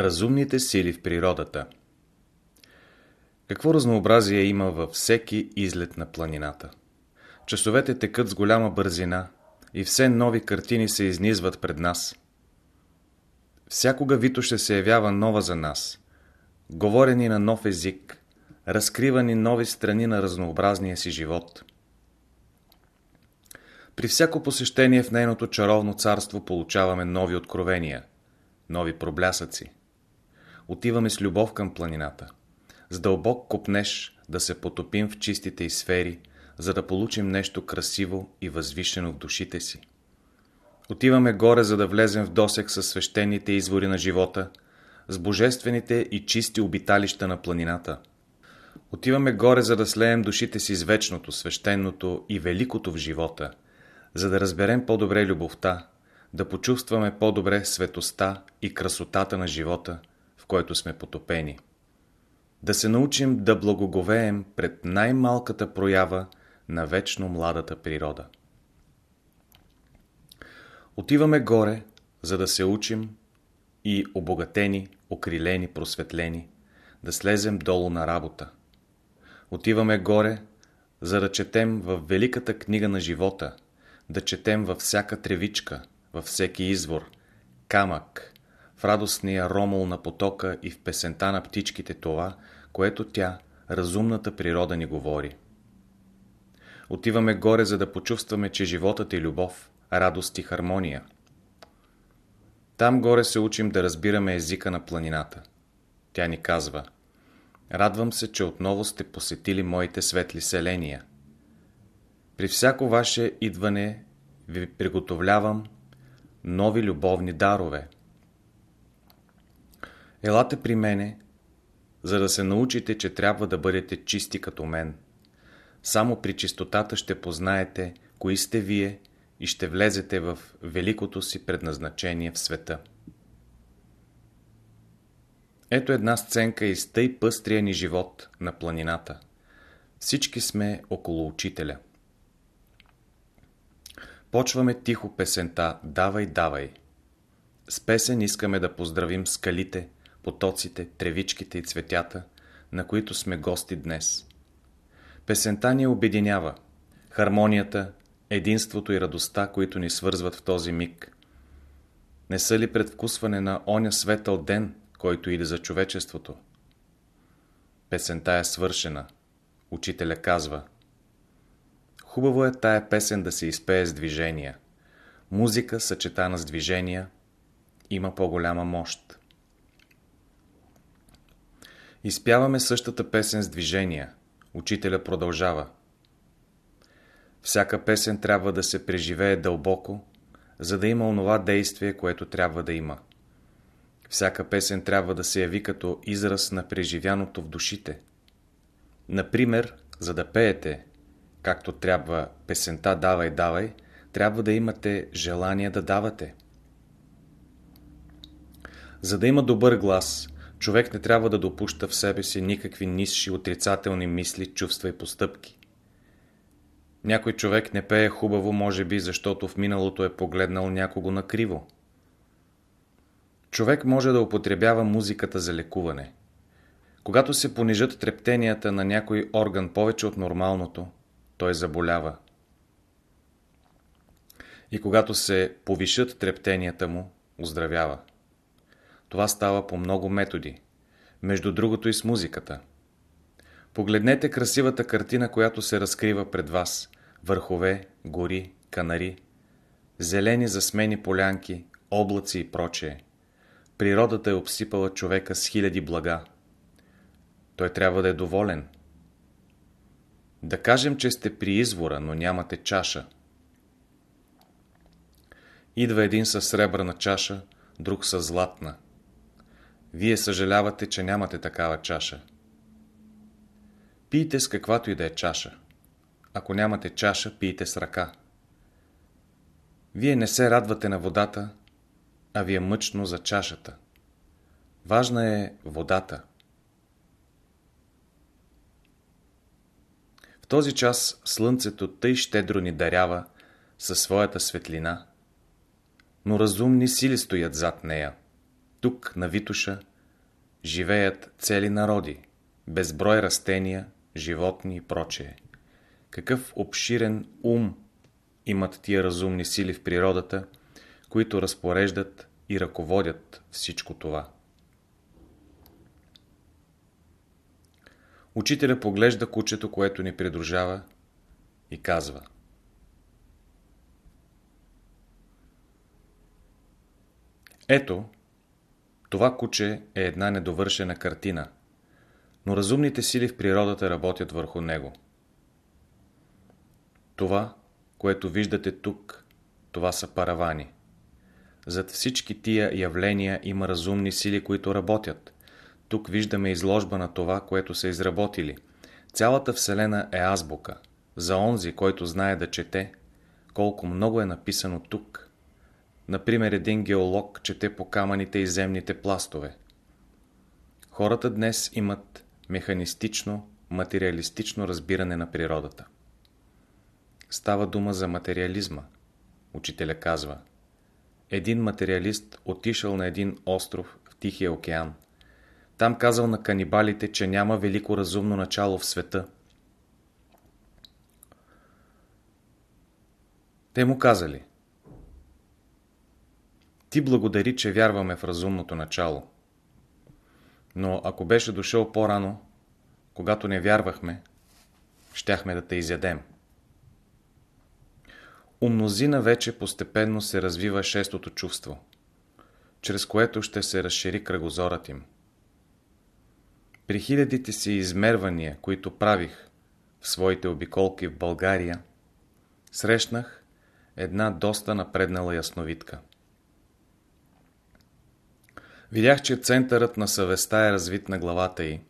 Разумните сили в природата Какво разнообразие има във всеки излет на планината? Часовете текат с голяма бързина и все нови картини се изнизват пред нас. Всякога Вито ще се явява нова за нас. Говорени на нов език, разкривани нови страни на разнообразния си живот. При всяко посещение в нейното чаровно царство получаваме нови откровения, нови проблясъци. Отиваме с любов към планината. С дълбок копнеш да се потопим в чистите и сфери, за да получим нещо красиво и възвишено в душите си. Отиваме горе, за да влезем в досек с свещените извори на живота, с божествените и чисти обиталища на планината. Отиваме горе, за да слеем душите си с вечното, свещеното и великото в живота, за да разберем по-добре любовта, да почувстваме по-добре светостта и красотата на живота, който сме потопени. Да се научим да благоговеем пред най-малката проява на вечно младата природа. Отиваме горе, за да се учим и обогатени, окрилени, просветлени, да слезем долу на работа. Отиваме горе, за да четем в великата книга на живота, да четем във всяка тревичка, във всеки извор, камък, в радостния ромол на потока и в песента на птичките това, което тя, разумната природа ни говори. Отиваме горе, за да почувстваме, че животът е любов, радост и хармония. Там горе се учим да разбираме езика на планината. Тя ни казва Радвам се, че отново сте посетили моите светли селения. При всяко ваше идване ви приготовлявам нови любовни дарове. Елате при мене, за да се научите, че трябва да бъдете чисти като мен. Само при чистотата ще познаете, кои сте вие и ще влезете в великото си предназначение в света. Ето една сценка из тъй пъстрия ни живот на планината. Всички сме около учителя. Почваме тихо песента «Давай, давай». С песен искаме да поздравим скалите, потоците, тревичките и цветята, на които сме гости днес. Песента ни обединява. Хармонията, единството и радостта, които ни свързват в този миг. Не са ли предвкусване на оня светъл ден, който иде за човечеството? Песента е свършена. Учителя казва Хубаво е тая песен да се изпее с движения. Музика, съчетана с движения, има по-голяма мощ. Изпяваме същата песен с движения. Учителя продължава. Всяка песен трябва да се преживее дълбоко, за да има онова действие, което трябва да има. Всяка песен трябва да се яви като израз на преживяното в душите. Например, за да пеете, както трябва песента «Давай, давай», трябва да имате желание да давате. За да има добър глас, човек не трябва да допуща в себе си никакви нисши отрицателни мисли, чувства и постъпки. Някой човек не пее хубаво, може би, защото в миналото е погледнал някого накриво. Човек може да употребява музиката за лекуване. Когато се понижат трептенията на някой орган повече от нормалното, той заболява. И когато се повишат трептенията му, оздравява. Това става по много методи, между другото и с музиката. Погледнете красивата картина, която се разкрива пред вас. Върхове, гори, канари, зелени засмени полянки, облаци и прочее. Природата е обсипала човека с хиляди блага. Той трябва да е доволен. Да кажем, че сте при извора, но нямате чаша. Идва един със сребърна чаша, друг със златна. Вие съжалявате, че нямате такава чаша. Пийте с каквато и да е чаша. Ако нямате чаша, пийте с ръка. Вие не се радвате на водата, а ви е мъчно за чашата. Важна е водата. В този час слънцето тъй щедро ни дарява със своята светлина, но разумни сили стоят зад нея. Тук, на Витуша, живеят цели народи, безброй растения, животни и прочее. Какъв обширен ум имат тия разумни сили в природата, които разпореждат и ръководят всичко това. Учителя поглежда кучето, което ни придружава и казва Ето, това куче е една недовършена картина, но разумните сили в природата работят върху него. Това, което виждате тук, това са паравани. Зад всички тия явления има разумни сили, които работят. Тук виждаме изложба на това, което са изработили. Цялата Вселена е азбука. За онзи, който знае да чете, колко много е написано тук. Например, един геолог чете по камъните и земните пластове. Хората днес имат механистично, материалистично разбиране на природата. Става дума за материализма. Учителя казва. Един материалист отишъл на един остров в Тихия океан. Там казал на канибалите, че няма велико разумно начало в света. Те му казали. Ти благодари, че вярваме в разумното начало. Но ако беше дошъл по-рано, когато не вярвахме, щяхме да те изядем. У мнозина вече постепенно се развива шестото чувство, чрез което ще се разшири кръгозорът им. При хилядите си измервания, които правих в своите обиколки в България, срещнах една доста напреднала ясновидка. Видях, че центърът на съвестта е развит на главата й,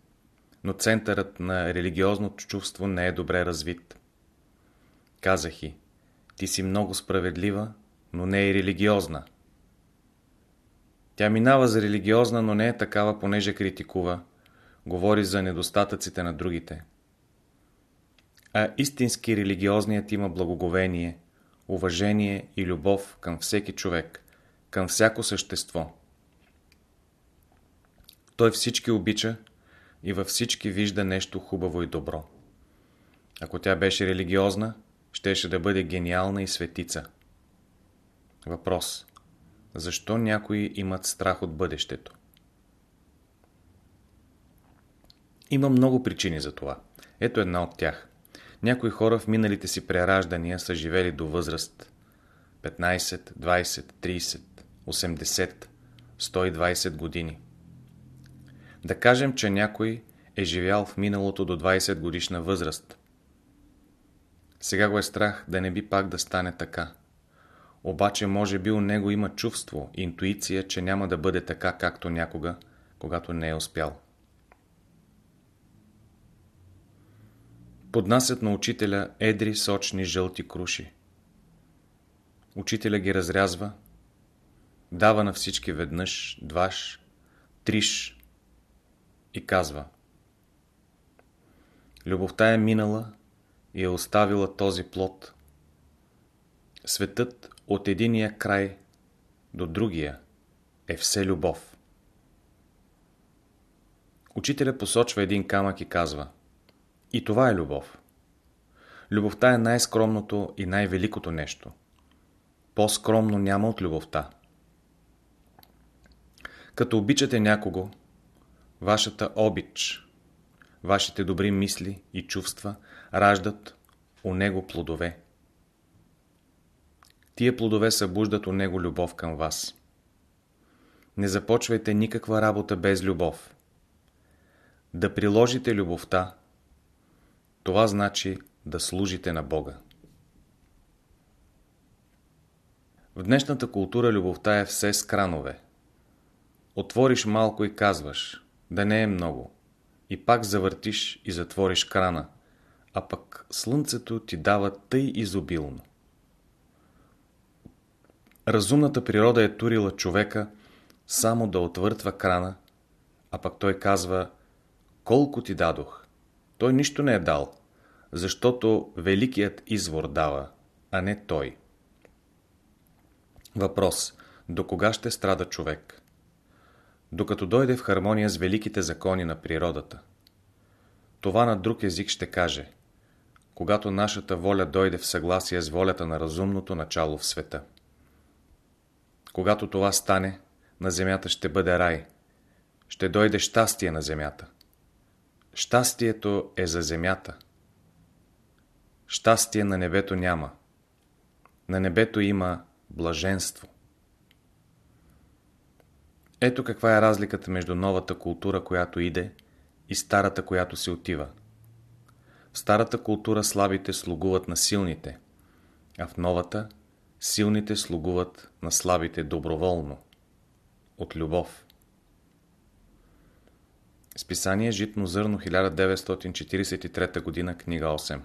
но центърът на религиозното чувство не е добре развит. Казах и, ти си много справедлива, но не и религиозна. Тя минава за религиозна, но не е такава, понеже критикува, говори за недостатъците на другите. А истински религиозният има благоговение, уважение и любов към всеки човек, към всяко същество. Той всички обича и във всички вижда нещо хубаво и добро. Ако тя беше религиозна, щеше да бъде гениална и светица. Въпрос. Защо някои имат страх от бъдещето? Има много причини за това. Ето една от тях. Някои хора в миналите си прераждания са живели до възраст 15, 20, 30, 80, 120 години. Да кажем, че някой е живял в миналото до 20 годишна възраст. Сега го е страх да не би пак да стане така. Обаче може би у него има чувство, интуиция, че няма да бъде така, както някога, когато не е успял. Поднасят на учителя едри, сочни, жълти круши. Учителя ги разрязва, дава на всички веднъж, дваш, триш и казва Любовта е минала и е оставила този плод. Светът от единия край до другия е все любов. Учителя посочва един камък и казва И това е любов. Любовта е най-скромното и най-великото нещо. По-скромно няма от любовта. Като обичате някого, вашата обич, вашите добри мисли и чувства раждат у него плодове. Тия плодове събуждат у него любов към вас. Не започвайте никаква работа без любов. Да приложите любовта, това значи да служите на Бога. В днешната култура любовта е все с кранове. Отвориш малко и казваш, да не е много. И пак завъртиш и затвориш крана, а пък слънцето ти дава тъй изобилно. Разумната природа е турила човека само да отвъртва крана, а пък той казва колко ти дадох. Той нищо не е дал, защото великият извор дава, а не той. Въпрос. До кога ще страда човек? Докато дойде в хармония с великите закони на природата. Това на друг език ще каже, когато нашата воля дойде в съгласие с волята на разумното начало в света. Когато това стане, на земята ще бъде рай. Ще дойде щастие на земята. Щастието е за земята. Щастие на небето няма. На небето има блаженство. Ето каква е разликата между новата култура, която иде, и старата, която се отива. В старата култура слабите слугуват на силните, а в новата силните слугуват на слабите доброволно, от любов. Списание Житно зърно 1943 г. книга 8